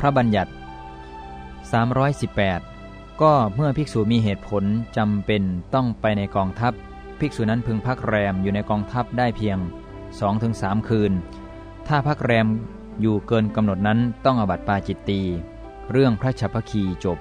พระบัญญัติ 318 ก็เมื่อภิกษุมีเหตุผลจำเป็นต้องไปในกองทัพ ภิกษุนั้นพึงพักแรมอยู่ในกองทัพได้เพียง 2-3 คืน ถ้าพักแรมอยู่เกินกำหนดนั้นต้องอบัติปาจิตตี เรื่องพระชัพพคีจบ